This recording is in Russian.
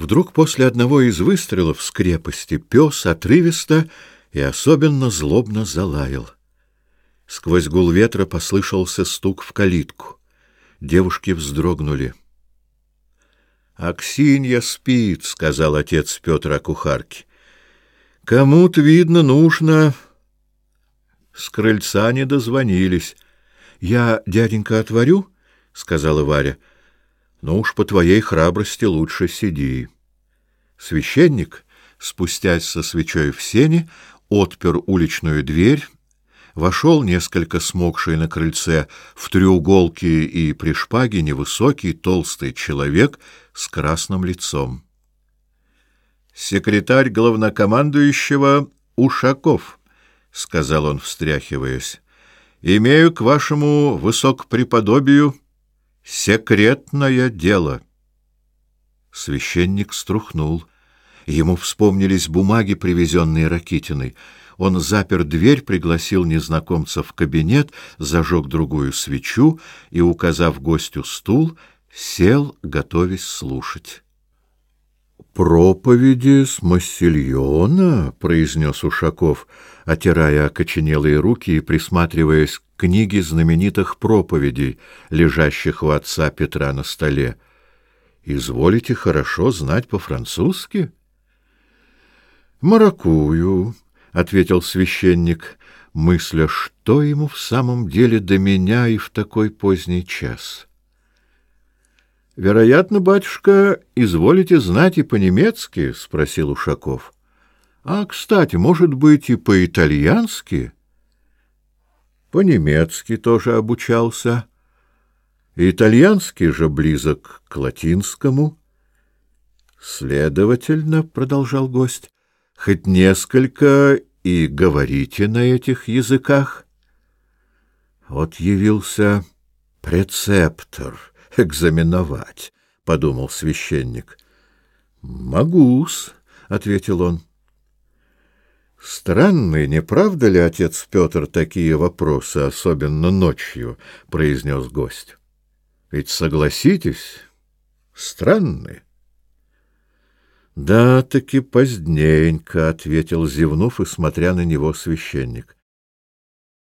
Вдруг после одного из выстрелов с крепости пес отрывисто и особенно злобно залаял. Сквозь гул ветра послышался стук в калитку. Девушки вздрогнули. «Аксинья спит», — сказал отец Петра кухарке. «Кому-то, видно, нужно...» С крыльца не дозвонились. «Я, дяденька, отворю?» — сказала Варя. — но уж по твоей храбрости лучше сиди. Священник, спустясь со свечой в сени отпер уличную дверь, вошел несколько смокший на крыльце в треуголке и при шпаге невысокий толстый человек с красным лицом. «Секретарь главнокомандующего Ушаков», — сказал он, встряхиваясь, — «имею к вашему высокопреподобию...» Секретное дело. Священник струхнул. Ему вспомнились бумаги, привезенные Ракитиной. Он запер дверь, пригласил незнакомца в кабинет, зажег другую свечу и, указав гостю стул, сел, готовясь слушать. «Проповеди с Массильона», — произнес Ушаков, отирая окоченелые руки и присматриваясь к книге знаменитых проповедей, лежащих у отца Петра на столе. «Изволите хорошо знать по-французски?» «Маракую», — ответил священник, мысля, что ему в самом деле до меня и в такой поздний час вероятно, батюшка, изволите знать и по-немецки, спросил Ушаков. А, кстати, может быть, и по-итальянски? По-немецки тоже обучался. Итальянский же близок к латинскому. Следовательно, продолжал гость, хоть несколько и говорите на этих языках. Вот явился прецептор экзаменовать, — подумал священник. — Могу-с, — ответил он. «Странные, не правда ли, отец Петр, такие вопросы, особенно ночью?» — произнес гость. «Ведь согласитесь, странные». «Да, таки поздненько», — ответил, зевнув и смотря на него священник.